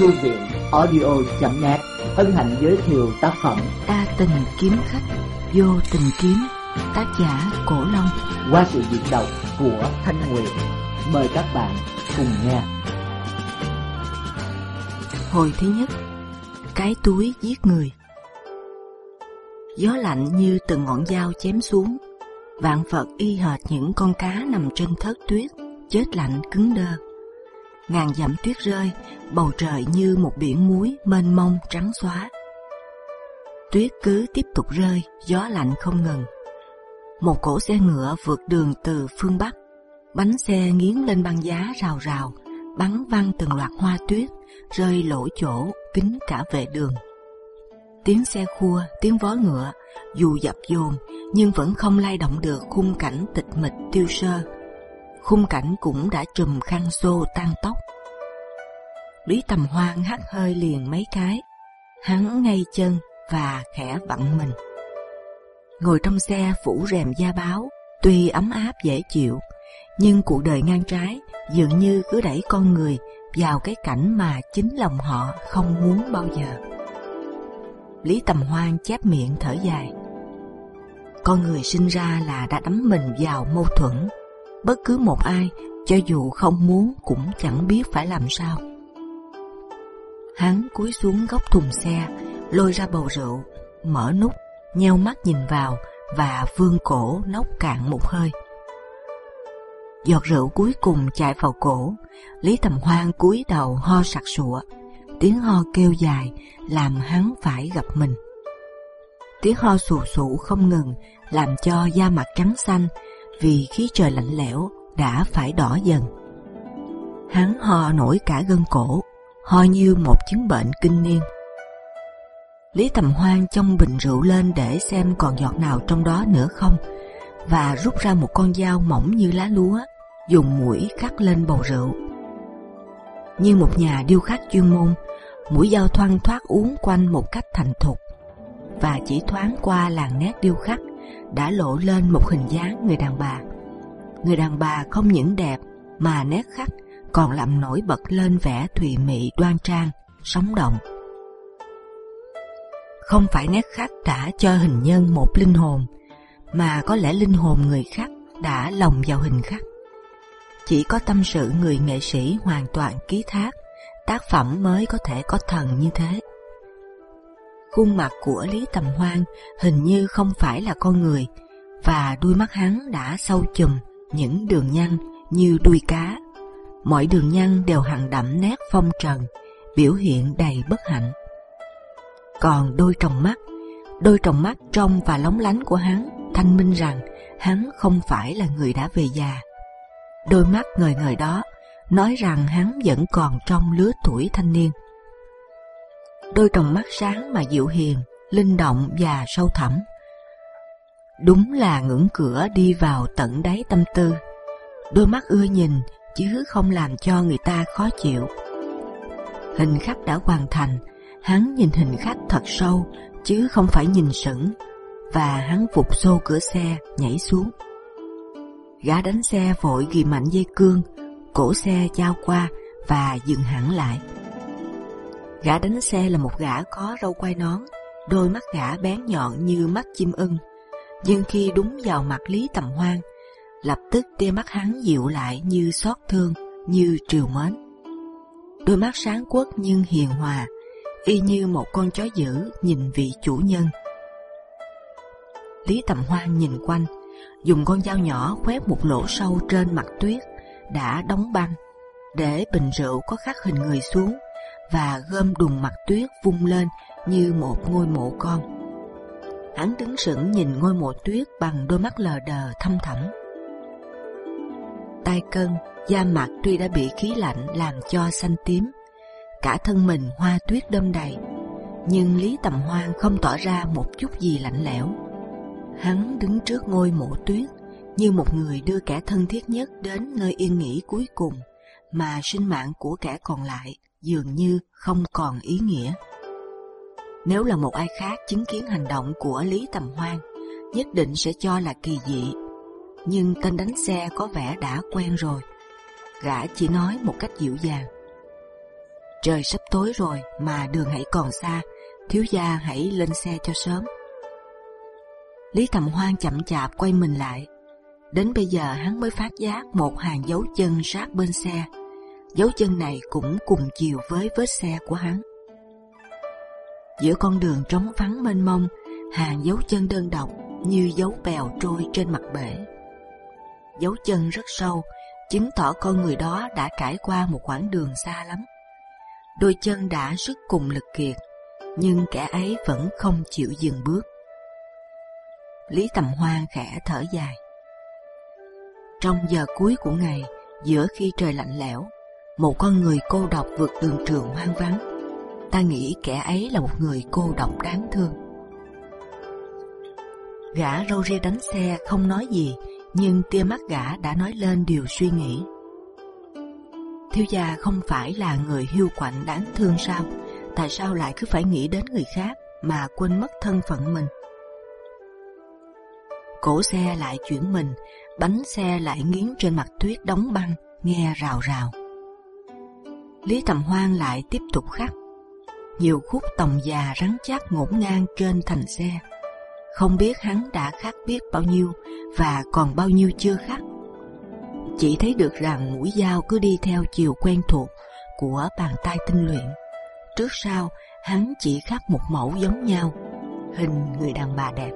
Thư viện audio.net hân hạnh giới thiệu tác phẩm đa tình kiếm khách vô tình kiếm tác giả cổ long qua sự diễn đọc của Thanh Nguyệt. Mời các bạn cùng nghe. Hồi thứ nhất, cái túi giết người. Gió lạnh như từng ngọn dao chém xuống, vạn vật y hệt những con cá nằm trên thớt tuyết, chết lạnh cứng đơ. Ngàn dặm tuyết rơi, bầu trời như một biển muối mênh mông trắng xóa. Tuyết cứ tiếp tục rơi, gió lạnh không ngừng. Một cỗ xe ngựa vượt đường từ phương bắc, bánh xe nghiến lên băng giá rào rào, bắn văng từng loạt hoa tuyết, rơi lỗ chỗ kín cả vệ đường. Tiếng xe khua, tiếng vó ngựa, dù dập dồn nhưng vẫn không lay động được khung cảnh tịch mịch tiêu sơ. Khung cảnh cũng đã trùm khăn xô tan tóc. Lý Tầm Hoan hắt hơi liền mấy cái, hắn ngay chân và khẽ vặn mình. Ngồi trong xe phủ rèm da báo, tuy ấm áp dễ chịu, nhưng cuộc đời ngang trái dường như cứ đẩy con người vào cái cảnh mà chính lòng họ không muốn bao giờ. Lý Tầm Hoan chép miệng thở dài. Con người sinh ra là đã đắm mình vào mâu thuẫn. Bất cứ một ai, cho dù không muốn cũng chẳng biết phải làm sao. Hắn cúi xuống góc thùng xe, lôi ra bầu rượu, mở nút, nheo mắt nhìn vào và vươn cổ nốc cạn một hơi. Giọt rượu cuối cùng chạy vào cổ, Lý Tầm Hoan cúi đầu ho sặc sụa, tiếng ho kêu dài làm hắn phải gặp mình. Tiếng ho sù sụ không ngừng làm cho da mặt trắng xanh vì khí trời lạnh lẽo đã phải đỏ dần. Hắn ho nổi cả gân cổ, ho như một chứng bệnh kinh niên. Lý Tầm Hoan trong bình rượu lên để xem còn giọt nào trong đó nữa không, và rút ra một con dao mỏng như lá lúa, dùng mũi cắt lên bầu rượu. Như một nhà điêu khắc chuyên môn, mũi dao thoăn thoát uốn quanh một cách thành thục, và chỉ thoáng qua làn nét điêu khắc đã lộ lên một hình dáng người đàn bà. Người đàn bà không những đẹp mà nét khắc còn làm nổi bật lên vẻ thùy mị đoan trang, sống động. Không phải nét khắc đã cho hình nhân một linh hồn, mà có lẽ linh hồn người khắc đã lồng vào hình khắc. Chỉ có tâm sự người nghệ sĩ hoàn toàn ký thác, tác phẩm mới có thể có thần như thế. Khuôn mặt của Lý Tầm Hoan hình như không phải là con người, và đuôi mắt hắn đã sâu chùm những đường nhăn như đuôi cá. Mọi đường nhăn đều hằn đậm nét phong trần, biểu hiện đầy bất hạnh. Còn đôi tròng mắt, đôi tròng mắt trong và lóng lánh của hắn thanh minh rằng hắn không phải là người đã về già. Đôi mắt ngời ngời đó nói rằng hắn vẫn còn trong lứa tuổi thanh niên. Đôi tròng mắt sáng mà dịu hiền, linh động và sâu thẳm. Đúng là ngưỡng cửa đi vào tận đáy tâm tư. Đôi mắt ưa nhìn chứ không làm cho người ta khó chịu. Hình khắc đã hoàn thành, hắn nhìn hình khắc thật sâu chứ không phải nhìn sững, và hắn phục xô cửa xe nhảy xuống. Gã đánh xe vội ghi mạnh dây cương, cổ xe trao qua và dừng hẳn lại. Gã đánh xe là một gã có râu quai nón, đôi mắt gã bén nhọn như mắt chim ưng. Nhưng khi đúng vào mặt Lý Tầm Hoan, lập tức tia mắt hắn dịu lại như xót thương, như triều mến. Đôi mắt sáng quắc nhưng hiền hòa, y như một con chó dữ nhìn vị chủ nhân. Lý Tầm Hoan nhìn quanh, dùng con dao nhỏ khoét một lỗ sâu trên mặt tuyết đã đóng băng, để bình rượu có khắc hình người xuống và gom đùng mặt tuyết vung lên như một ngôi mộ con. Hắn đứng sững nhìn ngôi mộ tuyết bằng đôi mắt lờ đờ thâm thẳm. Tai cân, da mặt tuy đã bị khí lạnh làm cho xanh tím, cả thân mình hoa tuyết đâm đầy, nhưng Lý Tầm Hoan không tỏ ra một chút gì lạnh lẽo. Hắn đứng trước ngôi mộ tuyết như một người đưa kẻ thân thiết nhất đến nơi yên nghỉ cuối cùng, mà sinh mạng của kẻ còn lại dường như không còn ý nghĩa. Nếu là một ai khác chứng kiến hành động của Lý Tầm Hoan, nhất định sẽ cho là kỳ dị. Nhưng tên đánh xe có vẻ đã quen rồi. Gã chỉ nói một cách dịu dàng. Trời sắp tối rồi mà đường hãy còn xa, thiếu gia hãy lên xe cho sớm. Lý Tầm Hoan chậm chạp quay mình lại. Đến bây giờ hắn mới phát giác một hàng dấu chân sát bên xe. Dấu chân này cũng cùng chiều với vết xe của hắn. Giữa con đường trống vắng mênh mông, hàng dấu chân đơn độc như dấu bèo trôi trên mặt bể. Dấu chân rất sâu, chứng tỏ con người đó đã trải qua một quãng đường xa lắm. Đôi chân đã sức cùng lực kiệt, nhưng kẻ ấy vẫn không chịu dừng bước. Lý Tầm Hoan khẽ thở dài. Trong giờ cuối của ngày, giữa khi trời lạnh lẽo, một con người cô độc vượt đường trường hoang vắng, ta nghĩ kẻ ấy là một người cô độc đáng thương. Gã râu ria đánh xe không nói gì, nhưng tia mắt gã đã nói lên điều suy nghĩ. Thiếu gia không phải là người hiu quạnh đáng thương sao? Tại sao lại cứ phải nghĩ đến người khác mà quên mất thân phận mình? Cổ xe lại chuyển mình, bánh xe lại nghiến trên mặt tuyết đóng băng, nghe rào rào. Lý Tầm Hoan lại tiếp tục khắc. Nhiều khúc tòng già rắn chắc ngổn ngang trên thành xe. Không biết hắn đã khắc biết bao nhiêu và còn bao nhiêu chưa khắc. Chỉ thấy được rằng mũi dao cứ đi theo chiều quen thuộc của bàn tay tinh luyện. Trước sau hắn chỉ khắc một mẫu giống nhau, hình người đàn bà đẹp.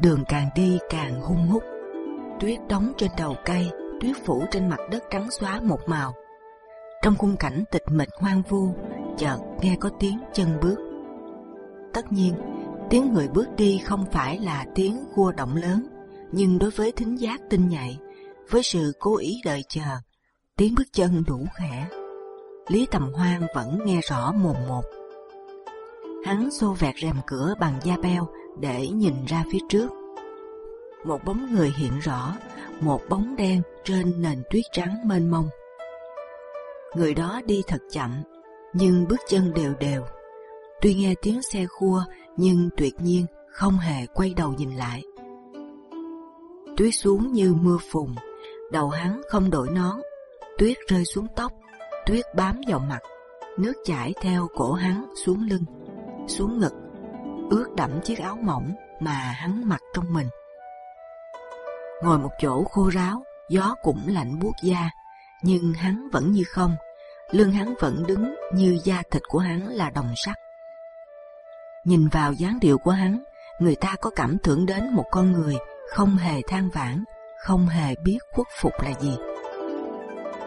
Đường càng đi càng hung hút, tuyết đóng trên đầu cây, tuyết phủ trên mặt đất trắng xóa một màu. Trong khung cảnh tịch mịch hoang vu, chợt nghe có tiếng chân bước. Tất nhiên, tiếng người bước đi không phải là tiếng cua động lớn, nhưng đối với thính giác tinh nhạy, với sự cố ý đợi chờ, tiếng bước chân đủ khẽ. Lý Tầm Hoan vẫn nghe rõ mồm một. Hắn xô vẹt rèm cửa bằng da beo để nhìn ra phía trước. Một bóng người hiện rõ, một bóng đen trên nền tuyết trắng mênh mông. Người đó đi thật chậm, nhưng bước chân đều đều. Tuy nghe tiếng xe khua, nhưng tuyệt nhiên không hề quay đầu nhìn lại. Tuyết xuống như mưa phùn, đầu hắn không đổi nón, tuyết rơi xuống tóc, tuyết bám vào mặt, nước chảy theo cổ hắn xuống lưng, xuống ngực, ướt đẫm chiếc áo mỏng mà hắn mặc trong mình. Ngồi một chỗ khô ráo, gió cũng lạnh buốt da, nhưng hắn vẫn như không, lưng hắn vẫn đứng như da thịt của hắn là đồng sắt. Nhìn vào dáng điệu của hắn, người ta có cảm tưởng đến một con người không hề than vãn, không hề biết khuất phục là gì.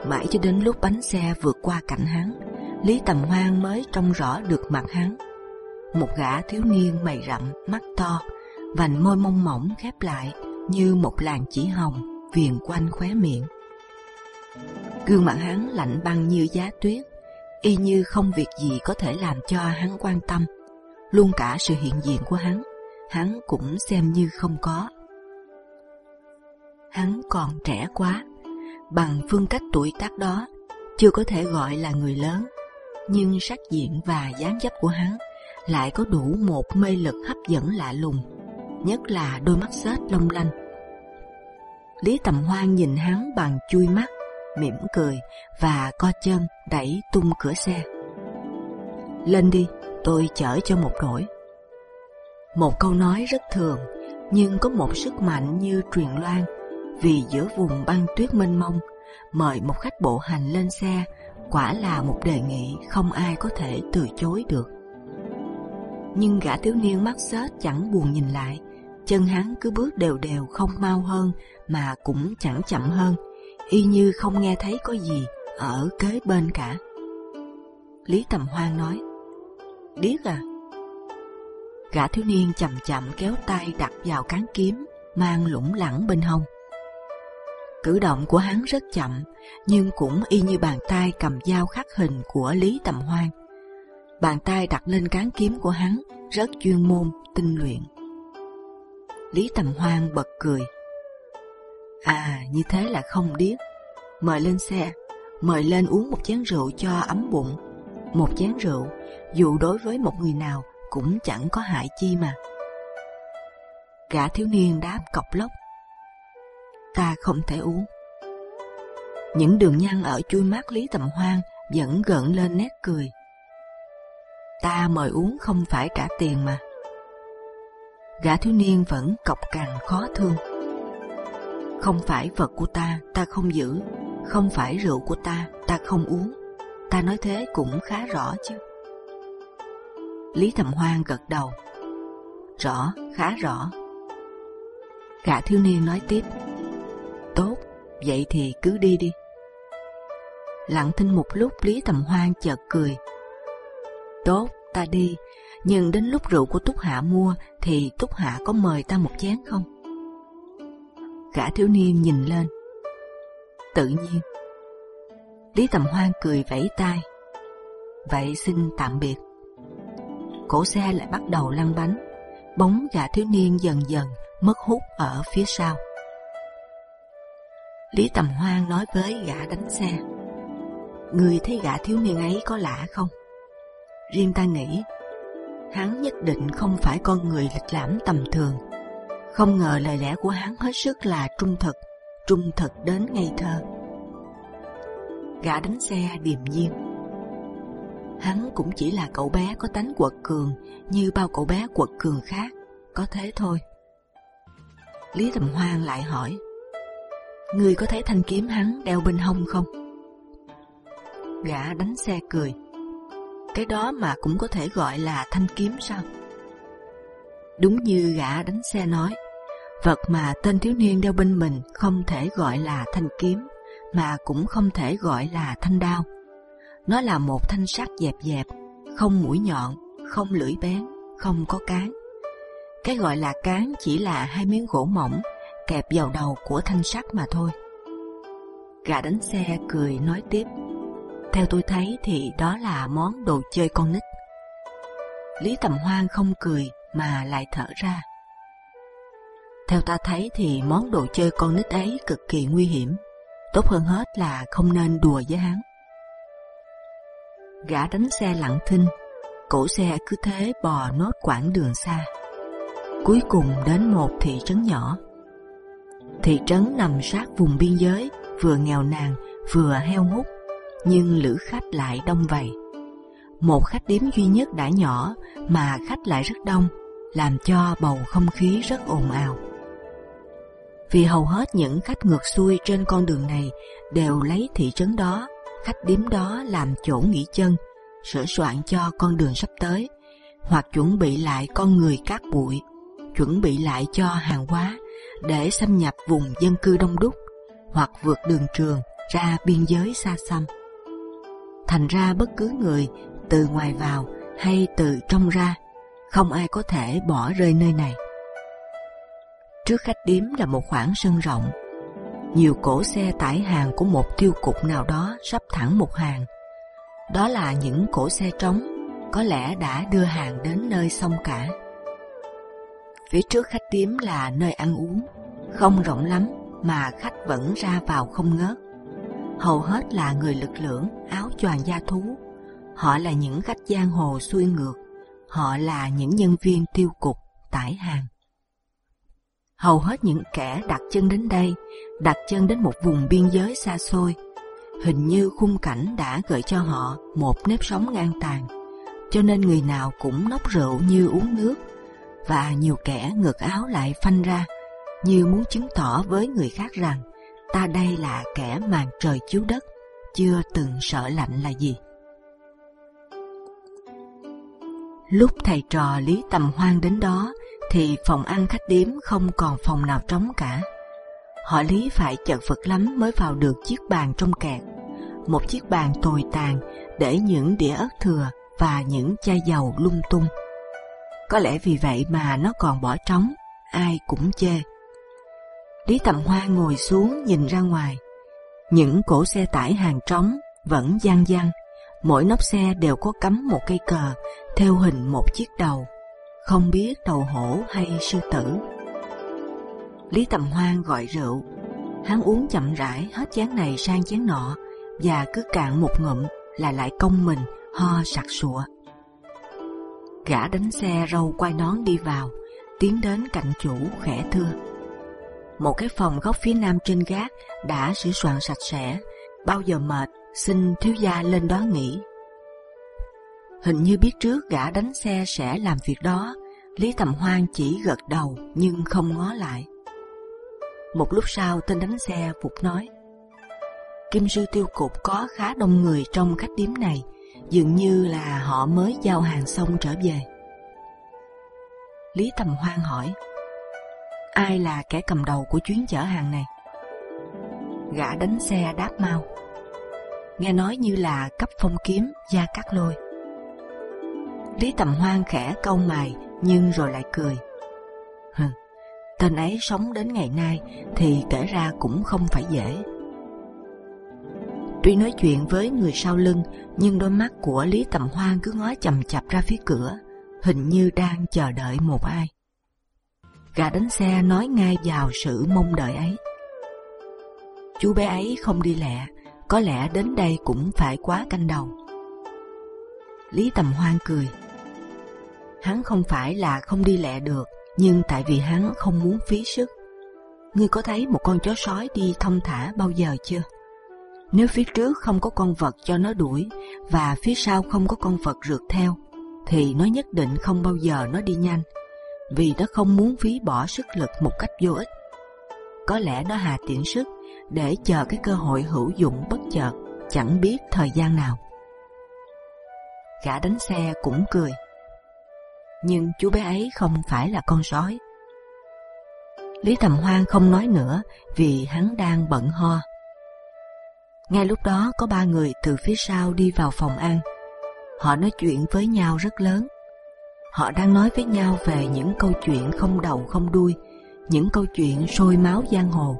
Mãi cho đến lúc bánh xe vượt qua cạnh hắn, Lý Tầm Hoan mới trông rõ được mặt hắn. Một gã thiếu niên mày rậm, mắt to, vành môi mông mỏng khép lại như một làn chỉ hồng viền quanh khóe miệng. Gương mặt hắn lạnh băng như giá tuyết, y như không việc gì có thể làm cho hắn quan tâm. Luôn cả sự hiện diện của hắn, hắn cũng xem như không có. Hắn còn trẻ quá, bằng phương cách tuổi tác đó, chưa có thể gọi là người lớn, nhưng sắc diện và dáng dấp của hắn lại có đủ một mê lực hấp dẫn lạ lùng, nhất là đôi mắt sét long lanh. Lý Tầm Hoan nhìn hắn bằng chui mắt, mỉm cười và co chân đẩy tung cửa xe. Lên đi, tôi chở cho một nỗi. Một câu nói rất thường, nhưng có một sức mạnh như truyền loan. Vì giữa vùng băng tuyết mênh mông, mời một khách bộ hành lên xe quả là một đề nghị không ai có thể từ chối được. Nhưng gã thiếu niên mắt xếch chẳng buồn nhìn lại, chân hắn cứ bước đều đều không mau hơn mà cũng chẳng chậm hơn, y như không nghe thấy có gì ở kế bên cả. Lý Tầm Hoan nói: điếc à? Gã thiếu niên chậm chậm kéo tay đặt vào cán kiếm mang lủng lẳng bên hông. Cử động của hắn rất chậm, nhưng cũng y như bàn tay cầm dao khắc hình của Lý Tầm Hoan. Bàn tay đặt lên cán kiếm của hắn rất chuyên môn, tinh luyện. Lý Tầm Hoan bật cười. À, như thế là không điếc. Mời lên xe, mời lên uống một chén rượu cho ấm bụng. Một chén rượu, dù đối với một người nào cũng chẳng có hại chi mà. Gã thiếu niên đáp cọc lốc. Ta không thể uống. Những đường nhăn ở chui mắt Lý Tầm Hoan vẫn gợn lên nét cười. Ta mời uống không phải trả tiền mà. Gã thiếu niên vẫn cọc cằn khó thương. Không phải vật của ta, ta không giữ. Không phải rượu của ta, ta không uống. Ta nói thế cũng khá rõ chứ. Lý Thầm Hoan gật đầu. Rõ, khá rõ. Gã thiếu niên nói tiếp. Tốt, vậy thì cứ đi đi. Lặng thinh một lúc Lý Thầm Hoan chợt cười. Tốt, ta đi. Nhưng đến lúc rượu của Túc Hạ mua thì Túc Hạ có mời ta một chén không? Gã thiếu niên nhìn lên. Tự nhiên. Lý Tầm Hoan cười vẫy tay. Vậy xin tạm biệt. Cổ xe lại bắt đầu lăn bánh. Bóng gã thiếu niên dần dần mất hút ở phía sau. Lý Tầm Hoan nói với gã đánh xe. Người thấy gã thiếu niên ấy có lạ không? Riêng ta nghĩ, hắn nhất định không phải con người lịch lãm tầm thường. Không ngờ lời lẽ của hắn hết sức là trung thực, trung thực đến ngây thơ. Gã đánh xe điềm nhiên. Hắn cũng chỉ là cậu bé có tánh quật cường như bao cậu bé quật cường khác, có thế thôi. Lý Tầm Hoan lại hỏi: Người có thấy thanh kiếm hắn đeo bên hông không? Gã đánh xe cười. Cái đó mà cũng có thể gọi là thanh kiếm sao? Đúng như gã đánh xe nói, vật mà tên thiếu niên đeo bên mình không thể gọi là thanh kiếm, mà cũng không thể gọi là thanh đao. Nó là một thanh sắt dẹp dẹp, không mũi nhọn, không lưỡi bén, không có cán. Cái gọi là cán chỉ là hai miếng gỗ mỏng kẹp vào đầu của thanh sắt mà thôi. Gã đánh xe cười nói tiếp. Theo tôi thấy thì đó là món đồ chơi con nít. Lý Tầm Hoan không cười mà lại thở ra. Theo ta thấy thì món đồ chơi con nít ấy cực kỳ nguy hiểm. Tốt hơn hết là không nên đùa với hắn. Gã đánh xe lặng thinh, cổ xe cứ thế bò nốt quãng đường xa. Cuối cùng đến một thị trấn nhỏ. Thị trấn nằm sát vùng biên giới, vừa nghèo nàn vừa heo hút nhưng lữ khách lại đông vầy. Một khách điếm duy nhất đã nhỏ mà khách lại rất đông, làm cho bầu không khí rất ồn ào. Vì hầu hết những khách ngược xuôi trên con đường này đều lấy thị trấn đó, khách điếm đó làm chỗ nghỉ chân, sửa soạn cho con đường sắp tới, hoặc chuẩn bị lại con người cát bụi, chuẩn bị lại cho hàng hóa để xâm nhập vùng dân cư đông đúc, hoặc vượt đường trường ra biên giới xa xăm thành ra bất cứ người từ ngoài vào hay từ trong ra không ai có thể bỏ rơi nơi này. Trước khách điếm là một khoảng sân rộng, nhiều cổ xe tải hàng của một tiêu cục nào đó sắp thẳng một hàng. Đó là những cổ xe trống, có lẽ đã đưa hàng đến nơi xong cả. Phía trước khách điếm là nơi ăn uống, không rộng lắm mà khách vẫn ra vào không ngớt hầu hết là người lực lưỡng, áo choàng da thú. Họ là những khách giang hồ xuôi ngược, họ là những nhân viên tiêu cục, tải hàng. Hầu hết những kẻ đặt chân đến đây, đặt chân đến một vùng biên giới xa xôi, hình như khung cảnh đã gợi cho họ một nếp sống ngang tàn, cho nên người nào cũng nốc rượu như uống nước, và nhiều kẻ ngược áo lại phanh ra, như muốn chứng tỏ với người khác rằng ta đây là kẻ màn trời chiếu đất, chưa từng sợ lạnh là gì. Lúc thầy trò Lý Tầm Hoan đến đó, thì phòng ăn khách điếm không còn phòng nào trống cả. Họ Lý phải chật vật lắm mới vào được chiếc bàn trong kẹt, một chiếc bàn tồi tàn để những đĩa ớt thừa và những chai dầu lung tung. Có lẽ vì vậy mà nó còn bỏ trống, ai cũng chê. Lý Tầm Hoa ngồi xuống nhìn ra ngoài. Những cổ xe tải hàng trống vẫn giang giang. Mỗi nóc xe đều có cắm một cây cờ theo hình một chiếc đầu, không biết đầu hổ hay sư tử. Lý Tầm Hoan gọi rượu, hắn uống chậm rãi hết chén này sang chén nọ và cứ cạn một ngụm là lại công mình ho sặc sụa. Gã đánh xe râu quai nón đi vào, tiến đến cạnh chủ khẽ thưa một cái phòng góc phía nam trên gác đã sửa soạn sạch sẽ, bao giờ mệt, xin thiếu gia lên đó nghỉ. Hình như biết trước gã đánh xe sẽ làm việc đó, Lý Tầm Hoan chỉ gật đầu nhưng không ngó lại. Một lúc sau tên đánh xe phục nói: Kim sư tiêu cục có khá đông người trong khách điếm này, dường như là họ mới giao hàng xong trở về. Lý Tầm Hoan hỏi: Ai là kẻ cầm đầu của chuyến chở hàng này? Gã đánh xe đáp mau. Nghe nói như là cấp phong kiếm gia cát lôi. Lý Tầm Hoan khẽ câu mày nhưng rồi lại cười. Hừ, tên ấy sống đến ngày nay thì kể ra cũng không phải dễ. Tuy nói chuyện với người sau lưng, nhưng đôi mắt của Lý Tầm Hoan cứ ngó chầm chập ra phía cửa, hình như đang chờ đợi một ai. Gã đánh xe nói ngay vào sự mong đợi ấy. Chú bé ấy không đi lẹ, có lẽ đến đây cũng phải quá canh đầu. Lý Tầm Hoan cười. Hắn không phải là không đi lẹ được, nhưng tại vì hắn không muốn phí sức. Ngươi có thấy một con chó sói đi thông thả bao giờ chưa? Nếu phía trước không có con vật cho nó đuổi và phía sau không có con vật rượt theo, thì nó nhất định không bao giờ nó đi nhanh, vì nó không muốn phí bỏ sức lực một cách vô ích. Có lẽ nó hà tiện sức để chờ cái cơ hội hữu dụng bất chợt, chẳng biết thời gian nào. Gã đánh xe cũng cười, nhưng chú bé ấy không phải là con sói. Lý Tầm Hoan không nói nữa vì hắn đang bận ho. Ngay lúc đó có ba người từ phía sau đi vào phòng ăn. Họ nói chuyện với nhau rất lớn. Họ đang nói với nhau về những câu chuyện không đầu không đuôi, những câu chuyện sôi máu giang hồ.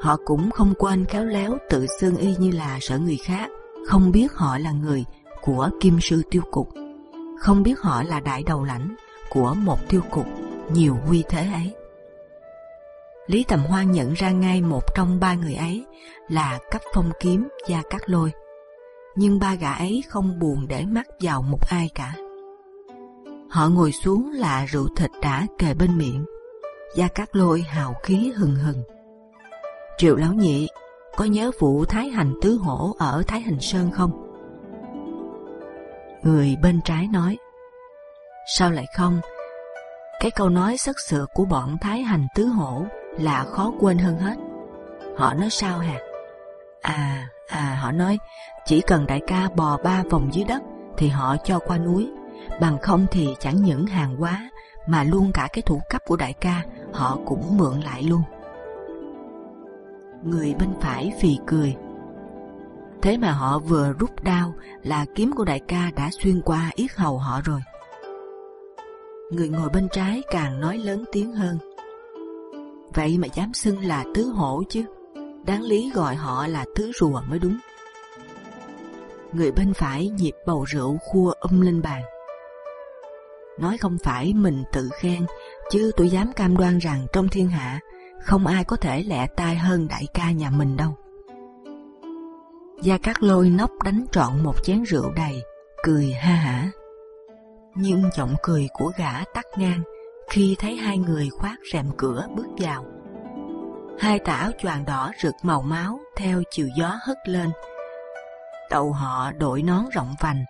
Họ cũng không quên khéo léo tự xưng y như là sợ người khác, không biết họ là người của Kim sư tiêu cục, không biết họ là đại đầu lãnh của một tiêu cục nhiều huy thế ấy. Lý Tầm Hoan nhận ra ngay một trong ba người ấy là cấp phong kiếm gia cát lôi, nhưng ba gã ấy không buồn để mắt vào một ai cả. Họ ngồi xuống là rượu thịt đã kề bên miệng, gia cát lôi hào khí hừng hừng. Triệu lão nhị có nhớ vụ Thái Hành tứ hổ ở Thái Hành Sơn không? Người bên trái nói, sao lại không? Cái câu nói sắc sược của bọn Thái Hành tứ hổ là khó quên hơn hết. Họ nói sao hả? À, à họ nói chỉ cần đại ca bò ba vòng dưới đất thì họ cho qua núi, bằng không thì chẳng những hàng quá mà luôn cả cái thủ cấp của đại ca, họ cũng mượn lại luôn. Người bên phải phì cười. Thế mà họ vừa rút đao là kiếm của đại ca đã xuyên qua yết hầu họ rồi. Người ngồi bên trái càng nói lớn tiếng hơn. Vậy mà dám xưng là tứ hổ chứ? Đáng lý gọi họ là tứ rùa mới đúng. Người bên phải nhịp bầu rượu khua um lên bàn. Nói không phải mình tự khen, chứ tôi dám cam đoan rằng trong thiên hạ không ai có thể lẹ tai hơn đại ca nhà mình đâu. Gia Cát Lôi nóc đánh trọn một chén rượu đầy, cười ha hả. Nhưng giọng cười của gã tắt ngang khi thấy hai người khoác rèm cửa bước vào. Hai tà áo choàng đỏ rực màu máu theo chiều gió hất lên. Đầu họ đội nón rộng vành,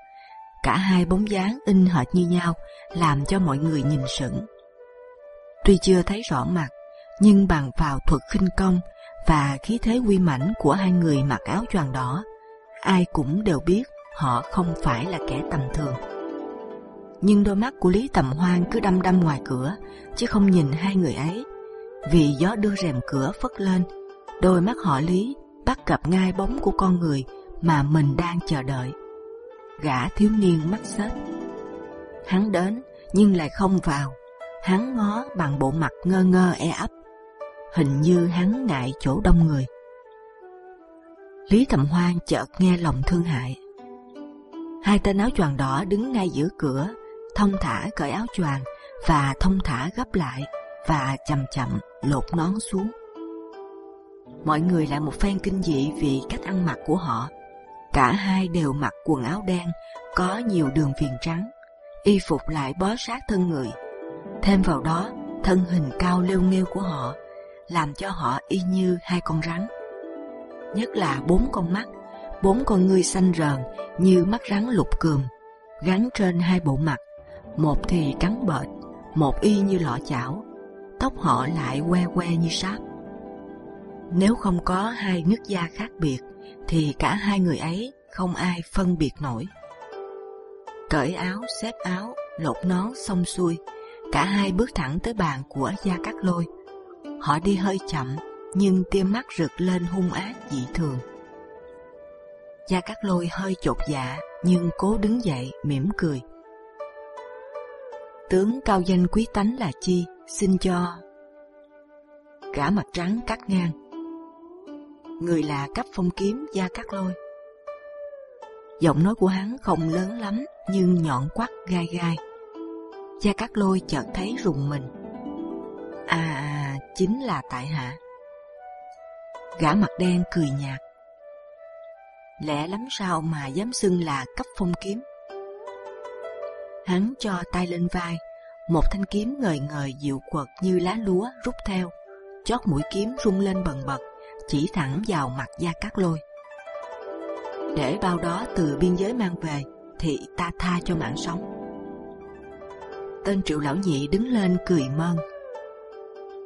cả hai bóng dáng in hệt như nhau, làm cho mọi người nhìn sững. Tuy chưa thấy rõ mặt, nhưng bằng vào thuật khinh công và khí thế uy mãnh của hai người mặc áo choàng đỏ, ai cũng đều biết họ không phải là kẻ tầm thường nhưng đôi mắt của Lý Tầm Hoan cứ đăm đăm ngoài cửa, chứ không nhìn hai người ấy. Vì gió đưa rèm cửa phất lên, đôi mắt họ Lý bắt gặp ngay bóng của con người mà mình đang chờ đợi. Gã thiếu niên mắt xếch. Hắn đến nhưng lại không vào. Hắn ngó bằng bộ mặt ngơ ngơ e ấp. Hình như hắn ngại chỗ đông người. Lý Thầm Hoan chợt nghe lòng thương hại. Hai tên áo choàng đỏ đứng ngay giữa cửa, thông thả cởi áo choàng và thông thả gấp lại và chậm chậm lột nón xuống. Mọi người lại một phen kinh dị vì cách ăn mặc của họ. Cả hai đều mặc quần áo đen có nhiều đường viền trắng, y phục lại bó sát thân người. Thêm vào đó, thân hình cao lêu nghêu của họ làm cho họ y như hai con rắn. nhất là bốn con mắt, bốn con ngươi xanh rờn như mắt rắn lục cườm, gắn trên hai bộ mặt, một thì trắng bệch, một y như lọ chảo, tóc họ lại que que như sáp. Nếu không có hai nước da khác biệt, thì cả hai người ấy không ai phân biệt nổi. Cởi áo, xếp áo, lột nón xong xuôi, cả hai bước thẳng tới bàn của gia cát lôi. Họ đi hơi chậm, nhưng tia mắt rực lên hung ác dị thường. Gia Cát Lôi hơi chột dạ nhưng cố đứng dậy mỉm cười. Tướng cao danh quý tánh là chi? Xin cho. Cả mặt trắng cắt ngang. Người là cấp phong kiếm Gia Cát Lôi. Giọng nói của hắn không lớn lắm nhưng nhọn quắt gai gai. Gia Cát Lôi chợt thấy rùng mình. À, à chính là tại hạ. Gã mặt đen cười nhạt. Lẽ lắm sao mà dám xưng là cấp phong kiếm? Hắn cho tay lên vai, một thanh kiếm ngời ngời dịu quật như lá lúa rút theo, chót mũi kiếm rung lên bần bật, chỉ thẳng vào mặt gia cát lôi. Để bao đó từ biên giới mang về, thì ta tha cho mạng sống. Tên triệu lão nhị đứng lên cười mơn.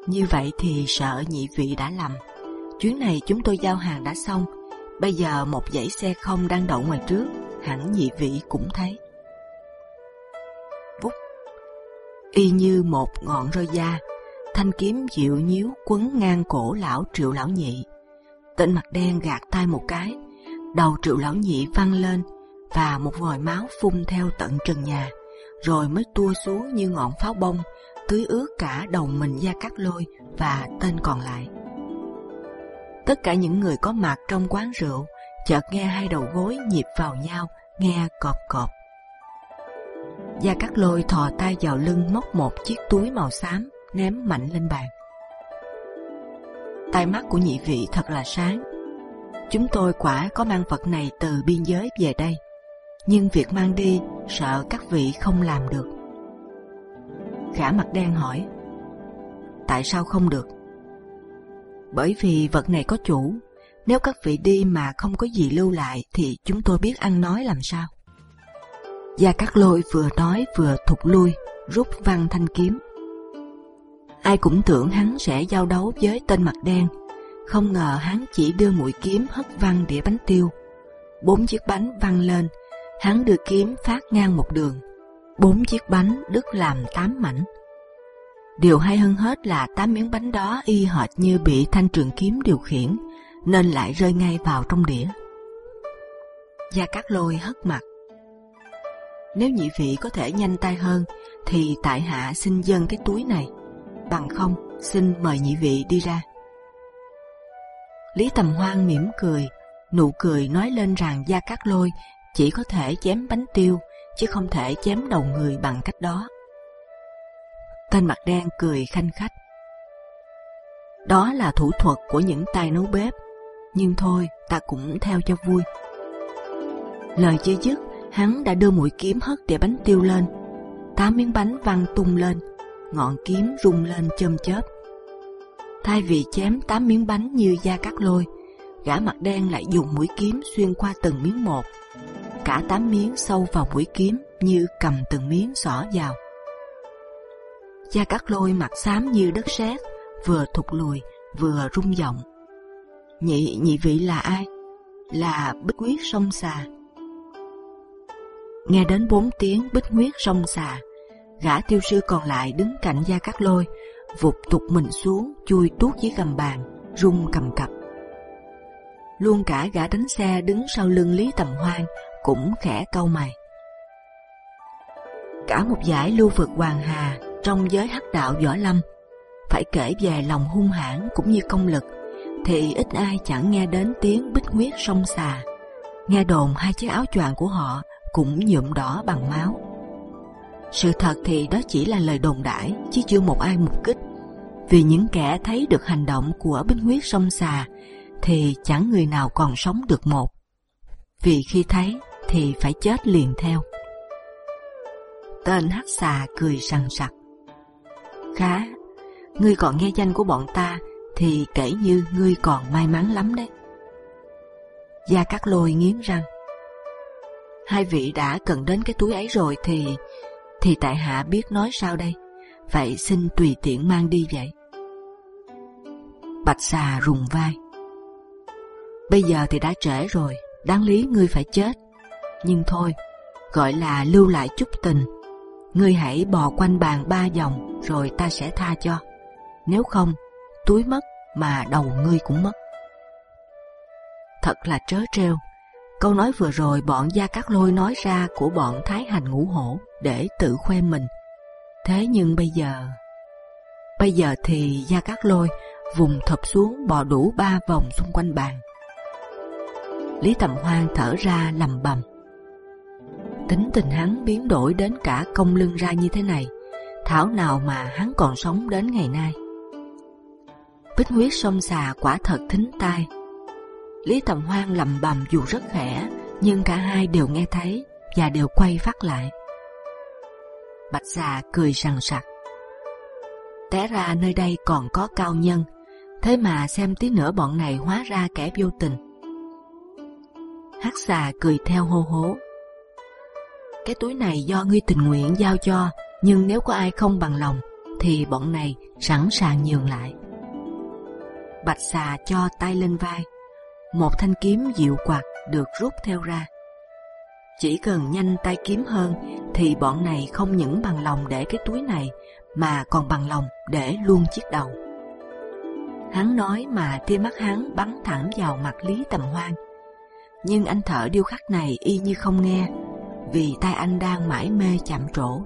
Như vậy thì sợ nhị vị đã lầm. Chuyến này chúng tôi giao hàng đã xong, bây giờ một dãy xe không đang đậu ngoài trước, hẳn nhị vị cũng thấy. Vút, y như một ngọn roi da, thanh kiếm dịu nhíu quấn ngang cổ lão triệu lão nhị. Tên mặt đen gạt tay một cái, đầu triệu lão nhị văng lên và một vòi máu phun theo tận trần nhà, rồi mới tua xuống như ngọn pháo bông, tưới ướt cả đầu mình gia cát lôi và tên còn lại. Tất cả những người có mặt trong quán rượu chợt nghe hai đầu gối nhịp vào nhau, nghe cọp cọp. Gia Cát Lôi thò tay vào lưng móc một chiếc túi màu xám ném mạnh lên bàn. Tai mắt của nhị vị thật là sáng. Chúng tôi quả có mang vật này từ biên giới về đây, nhưng việc mang đi sợ các vị không làm được. Gã mặt đen hỏi: Tại sao không được? Bởi vì vật này có chủ, nếu các vị đi mà không có gì lưu lại thì chúng tôi biết ăn nói làm sao. Gia Cát Lôi vừa nói vừa thụt lui, rút văn thanh kiếm. Ai cũng tưởng hắn sẽ giao đấu với tên mặt đen, không ngờ hắn chỉ đưa mũi kiếm hất văng đĩa bánh tiêu. Bốn chiếc bánh văng lên, hắn đưa kiếm phát ngang một đường. Bốn chiếc bánh đứt làm tám mảnh. Điều hay hơn hết là tám miếng bánh đó y hệt như bị thanh trường kiếm điều khiển, nên lại rơi ngay vào trong đĩa. Gia Cát Lôi hất mặt. Nếu nhị vị có thể nhanh tay hơn, thì tại hạ xin dâng cái túi này. Bằng không, xin mời nhị vị đi ra. Lý Tầm Hoan mỉm cười, nụ cười nói lên rằng Gia Cát Lôi chỉ có thể chém bánh tiêu, chứ không thể chém đầu người bằng cách đó. Tên mặt đen cười khanh khách. Đó là thủ thuật của những tay nấu bếp, nhưng thôi ta cũng theo cho vui. Lời chưa dứt, hắn đã đưa mũi kiếm hất để bánh tiêu lên, tám miếng bánh văng tung lên, ngọn kiếm rung lên châm chớp. Thay vì chém tám miếng bánh như da cắt lôi, gã mặt đen lại dùng mũi kiếm xuyên qua từng miếng một, cả tám miếng sâu vào mũi kiếm như cầm từng miếng xỏ vào. Da cắt Lôi mặt xám như đất sét, vừa thụt lùi, vừa rung giọng. Nhị nhị vị là ai? Là Bích Huyết sông xà. Nghe đến bốn tiếng Bích Huyết sông xà, gã tiêu sư còn lại đứng cạnh Gia Cát Lôi, vụt tụt mình xuống, chui tuốt dưới gầm bàn, rung cầm cập. Luôn cả gã đánh xe đứng sau lưng Lý Tầm Hoan cũng khẽ câu mày. Cả một giải lưu vực hoàng hà trong giới hắc đạo võ lâm phải kể về lòng hung hãn cũng như công lực thì ít ai chẳng nghe đến tiếng bích huyết sông xà nghe đồn hai chiếc áo choàng của họ cũng nhuộm đỏ bằng máu sự thật thì đó chỉ là lời đồn đãi chứ chưa một ai mục kích vì những kẻ thấy được hành động của binh huyết sông xà thì chẳng người nào còn sống được một vì khi thấy thì phải chết liền theo tên hắc xà cười sằng sặc Khá, ngươi còn nghe danh của bọn ta thì kể như ngươi còn may mắn lắm đấy. Gia Cát Lôi nghiến răng. Hai vị đã cần đến cái túi ấy rồi thì thì tại hạ biết nói sao đây? Vậy xin tùy tiện mang đi vậy. Bạch xà rùng vai. Bây giờ thì đã trễ rồi, đáng lý ngươi phải chết. Nhưng thôi, gọi là lưu lại chút tình. Ngươi hãy bò quanh bàn ba vòng rồi ta sẽ tha cho. Nếu không, túi mất mà đầu ngươi cũng mất. Thật là trớ trêu. Câu nói vừa rồi bọn Gia Cát Lôi nói ra của bọn Thái Hành Ngũ Hổ để tự khoe mình. Thế nhưng bây giờ, bây giờ thì Gia Cát Lôi vùng thập xuống bò đủ ba vòng xung quanh bàn. Lý Tầm Hoan thở ra lầm bầm. Tính tình hắn biến đổi đến cả công lưng ra như thế này, thảo nào mà hắn còn sống đến ngày nay. Bích huyết sông xà quả thật thính tai. Lý Tầm Hoan lầm bầm dù rất khẽ, nhưng cả hai đều nghe thấy và đều quay phát lại. Bạch già cười sằng sặc. Té ra nơi đây còn có cao nhân, thế mà xem tí nữa bọn này hóa ra kẻ vô tình. Hắc xà cười theo hô hố. Cái túi này do ngươi tình nguyện giao cho, nhưng nếu có ai không bằng lòng, thì bọn này sẵn sàng nhường lại. Bạch xà cho tay lên vai, một thanh kiếm dịu quạt được rút theo ra. Chỉ cần nhanh tay kiếm hơn, thì bọn này không những bằng lòng để cái túi này, mà còn bằng lòng để luôn chiếc đầu. Hắn nói mà tia mắt hắn bắn thẳng vào mặt Lý Tầm Hoan. Nhưng anh thợ điêu khắc này y như không nghe, vì tay anh đang mải mê chạm trổ.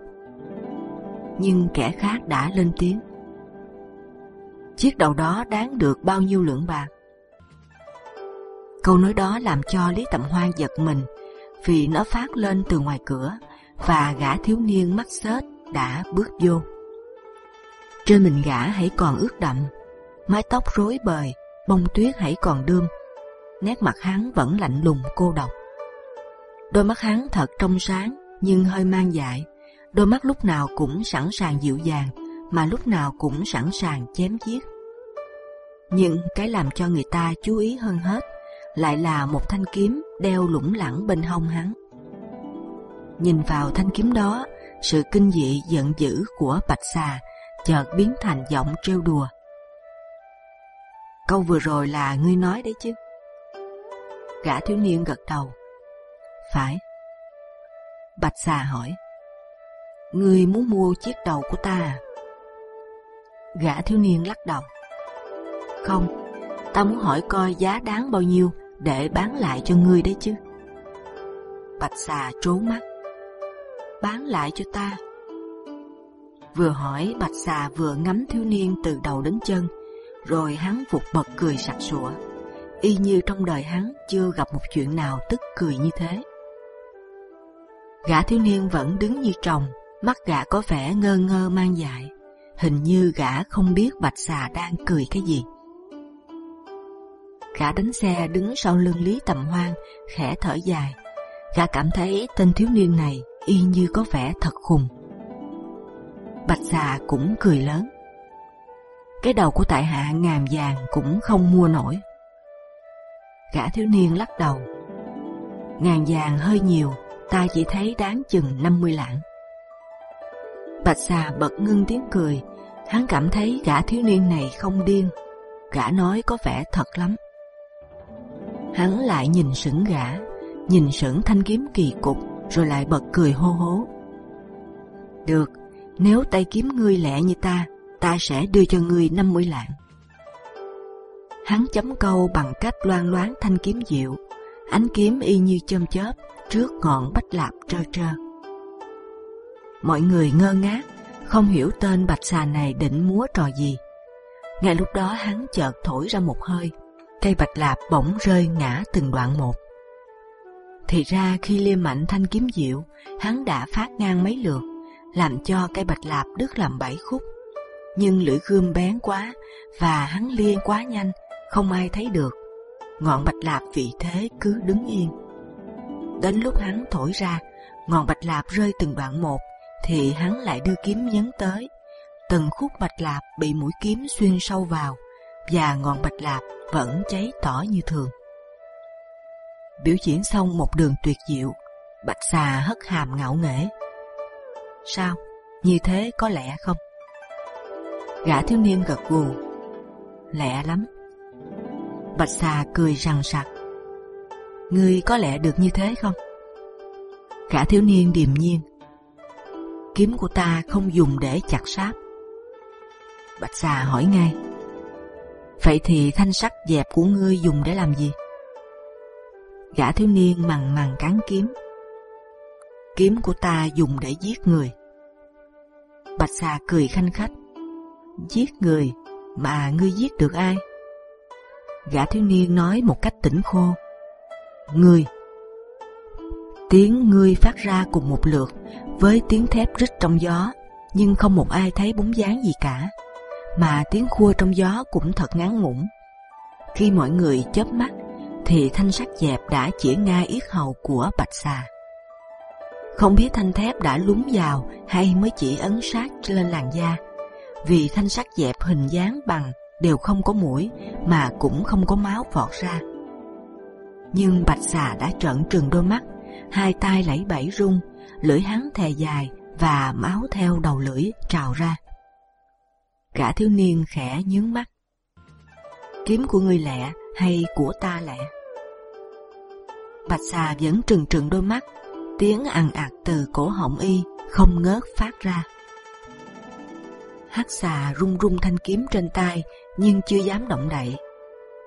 Nhưng kẻ khác đã lên tiếng. Chiếc đầu đó đáng được bao nhiêu lượng bạc? Câu nói đó làm cho Lý Tầm Hoan giật mình, vì nó phát lên từ ngoài cửa và gã thiếu niên mắt xếch đã bước vô. Trên mình gã hãy còn ướt đậm, mái tóc rối bời, bông tuyết hãy còn đơm, nét mặt hắn vẫn lạnh lùng cô độc. Đôi mắt hắn thật trong sáng nhưng hơi mang dại, đôi mắt lúc nào cũng sẵn sàng dịu dàng, mà lúc nào cũng sẵn sàng chém giết. Nhưng cái làm cho người ta chú ý hơn hết lại là một thanh kiếm đeo lủng lẳng bên hông hắn. Nhìn vào thanh kiếm đó, sự kinh dị giận dữ của bạch xà chợt biến thành giọng trêu đùa. Câu vừa rồi là ngươi nói đấy chứ? Gã thiếu niên gật đầu. Phải. Bạch xà hỏi. Ngươi muốn mua chiếc đầu của ta à? Gã thiếu niên lắc đầu. Không, ta muốn hỏi coi giá đáng bao nhiêu để bán lại cho ngươi đấy chứ. Bạch xà trốn mắt. Bán lại cho ta. Vừa hỏi bạch xà vừa ngắm thiếu niên từ đầu đến chân, rồi hắn vụt bật cười sặc sụa, y như trong đời hắn chưa gặp một chuyện nào tức cười như thế. Gã thiếu niên vẫn đứng như trồng, mắt gã có vẻ ngơ ngơ mang dại, hình như gã không biết bạch xà đang cười cái gì. Gã đánh xe đứng sau lưng Lý Tầm Hoan, khẽ thở dài. Gã cảm thấy tên thiếu niên này y như có vẻ thật khùng. Bạch xà cũng cười lớn. Cái đầu của tại hạ ngàn vàng cũng không mua nổi. Gã thiếu niên lắc đầu. Ngàn vàng hơi nhiều, ta chỉ thấy đáng chừng 50 lạng. Bạch xà bật ngưng tiếng cười, hắn cảm thấy gã thiếu niên này không điên, gã nói có vẻ thật lắm. Hắn lại nhìn sững gã, nhìn sững thanh kiếm kỳ cục, rồi lại bật cười hô hố. Được, nếu tay kiếm ngươi lẹ như ta, ta sẽ đưa cho ngươi 50 lạng. Hắn chấm câu bằng cách loan loáng thanh kiếm diệu, ánh kiếm y như chớm chớp trước ngọn bách lạp trơ trơ. Mọi người ngơ ngác, không hiểu tên bạch xà này định múa trò gì. Ngay lúc đó hắn chợt thổi ra một hơi, cây bạch lạp bỗng rơi ngã từng đoạn một. Thì ra khi liêm mạnh thanh kiếm diệu, hắn đã phát ngang mấy lượt, làm cho cây bạch lạp đứt làm bảy khúc. Nhưng lưỡi gươm bén quá và hắn liên quá nhanh, không ai thấy được. Ngọn bạch lạp vì thế cứ đứng yên. Đến lúc hắn thổi ra, ngọn bạch lạp rơi từng đoạn một, thì hắn lại đưa kiếm nhấn tới. Từng khúc bạch lạp bị mũi kiếm xuyên sâu vào, và ngọn bạch lạp vẫn cháy tỏ như thường. Biểu diễn xong một đường tuyệt diệu, Bạch xà hất hàm ngạo nghễ. Sao? Như thế có lẽ không? Gã thiếu niên gật gù. Lẹ lắm. Bạch xà cười rằng sặc. Ngươi có lẽ được như thế không? Gã thiếu niên điềm nhiên. Kiếm của ta không dùng để chặt sáp. Bạch xà hỏi ngay. Vậy thì thanh sắt dẹp của ngươi dùng để làm gì? Gã thiếu niên mằn mằn cán kiếm. Kiếm của ta dùng để giết người. Bạch xà cười khanh khách. Giết người mà ngươi giết được ai? Gã thiếu niên nói một cách tỉnh khô. Ngươi. Tiếng ngươi phát ra cùng một lượt với tiếng thép rít trong gió, nhưng không một ai thấy bóng dáng gì cả. Mà tiếng khua trong gió cũng thật ngắn ngủn. Khi mọi người chớp mắt, thì thanh sắt dẹp đã chỉ ngay yết hầu của bạch xà. Không biết thanh thép đã lún vào hay mới chỉ ấn sát lên làn da, vì thanh sắt dẹp hình dáng bằng đều không có mũi mà cũng không có máu vọt ra. Nhưng bạch xà đã trợn trừng đôi mắt, hai tay lẫy bẫy rung, lưỡi hắn thè dài và máu theo đầu lưỡi trào ra. Gã thiếu niên khẽ nhướng mắt. Kiếm của người lẹ hay của ta lẹ? Bạch xà vẫn trừng trừng đôi mắt, tiếng ằn ạt từ cổ họng y không ngớt phát ra. Hắc xà rung rung thanh kiếm trên tay nhưng chưa dám động đậy.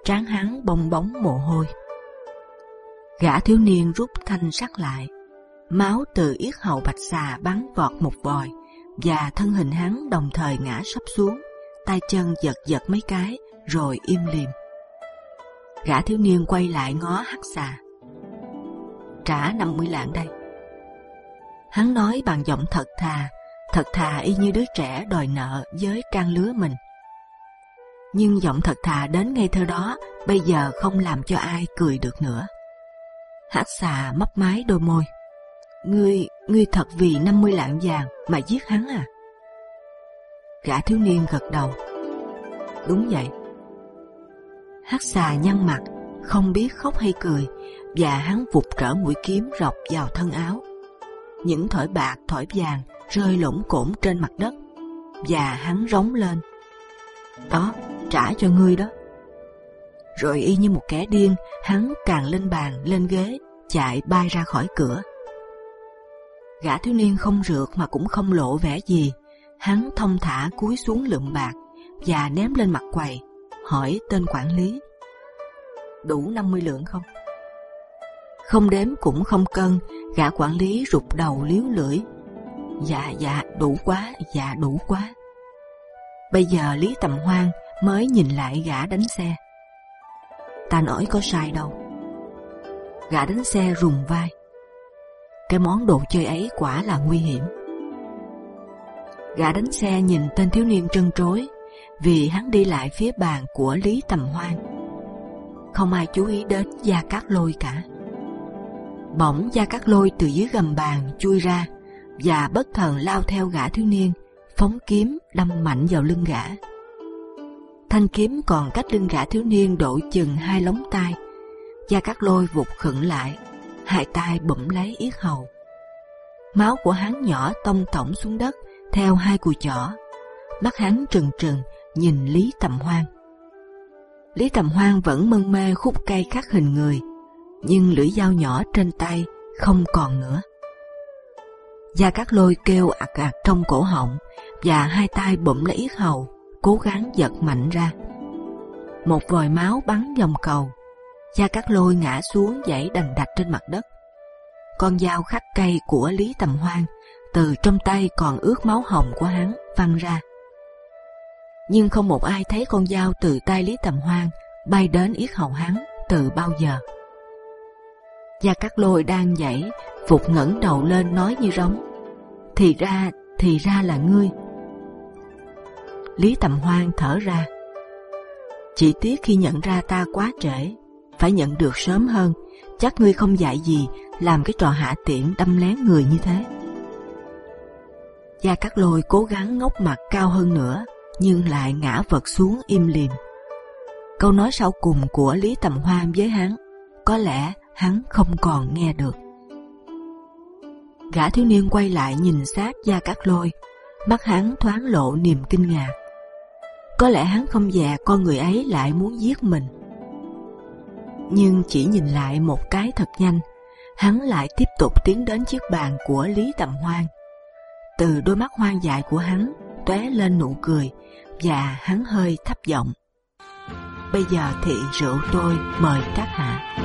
Trán hắn bong bóng mồ hôi. Gã thiếu niên rút thanh sắt lại, máu từ yết hầu bạch xà bắn vọt một vòi và thân hình hắn đồng thời ngã sấp xuống, tay chân giật giật mấy cái rồi im lìm. Gã thiếu niên quay lại ngó hắc xà. Trả 50 lạng đây. Hắn nói bằng giọng thật thà, thật thà y như đứa trẻ đòi nợ với trang lứa mình. Nhưng giọng thật thà đến ngay thơ đó bây giờ không làm cho ai cười được nữa. Hắc xà mấp máy đôi môi. Ngươi, ngươi thật vì 50 lạng vàng mà giết hắn à? Gã thiếu niên gật đầu. Đúng vậy. Hắc xà nhăn mặt, không biết khóc hay cười, và hắn vụt trở mũi kiếm rọc vào thân áo. Những thỏi bạc, thỏi vàng rơi lủng cổn trên mặt đất, và hắn rống lên. Đó, trả cho ngươi đó. Rồi y như một kẻ điên, hắn càng lên bàn, lên ghế, chạy bay ra khỏi cửa. Gã thiếu niên không rượt mà cũng không lộ vẻ gì, hắn thông thả cúi xuống lượm bạc và ném lên mặt quầy, hỏi tên quản lý. Đủ 50 lượng không? Không đếm cũng không cân, gã quản lý rụt đầu liếu lưỡi. Dạ dạ đủ quá, dạ đủ quá. Bây giờ Lý Tầm Hoan mới nhìn lại gã đánh xe. Ta nói có sai đâu. Gã đánh xe rùng vai. Cái món đồ chơi ấy quả là nguy hiểm. Gã đánh xe nhìn tên thiếu niên trân trối, vì hắn đi lại phía bàn của Lý Tầm Hoan. Không ai chú ý đến Gia Cát Lôi cả. Bỗng Gia Cát Lôi từ dưới gầm bàn chui ra và bất thần lao theo gã thiếu niên, phóng kiếm đâm mạnh vào lưng gã. Thanh kiếm còn cách lưng gã thiếu niên độ chừng hai lóng tay. Gia Cát Lôi vụt khựng lại, hai tay bụm lấy yết hầu. Máu của hắn nhỏ tông tổng xuống đất theo hai cùi chỏ. Mắt hắn trừng trừng nhìn Lý Tầm Hoan. Lý Tầm Hoan vẫn mân mê khúc cây khắc hình người, nhưng lưỡi dao nhỏ trên tay không còn nữa. Gia Cát Lôi kêu ạc ạc trong cổ họng và hai tay bụm lấy yết hầu, cố gắng giật mạnh ra. Một vòi máu bắn vòng cầu, Gia Cát Lôi ngã xuống dãy đành đạch trên mặt đất. Con dao khắc cây của Lý Tầm Hoan từ trong tay còn ướt máu hồng của hắn văng ra. Nhưng không một ai thấy con dao từ tay Lý Tầm Hoan bay đến yết hầu hắn từ bao giờ. Gia Cát Lôi đang dãy, phục ngẩng đầu lên nói như rống. Thì ra, thì ra là ngươi. Lý Tầm Hoan thở ra. Chỉ tiếc khi nhận ra ta quá trễ, phải nhận được sớm hơn. Chắc ngươi không dạy gì làm cái trò hạ tiện đâm lén người như thế. Gia Cát Lôi cố gắng ngóc mặt cao hơn nữa, nhưng lại ngã vật xuống im lìm. Câu nói sau cùng của Lý Tầm hoa với hắn có lẽ hắn không còn nghe được. Gã thiếu niên quay lại nhìn sát Gia Cát Lôi, mắt hắn thoáng lộ niềm kinh ngạc. Có lẽ hắn không dè con người ấy lại muốn giết mình. Nhưng chỉ nhìn lại một cái thật nhanh, hắn lại tiếp tục tiến đến chiếc bàn của Lý Tầm Hoan. Từ đôi mắt hoang dại của hắn tóe lên nụ cười và hắn hơi thấp giọng. Bây giờ thì rượu tôi mời các hạ.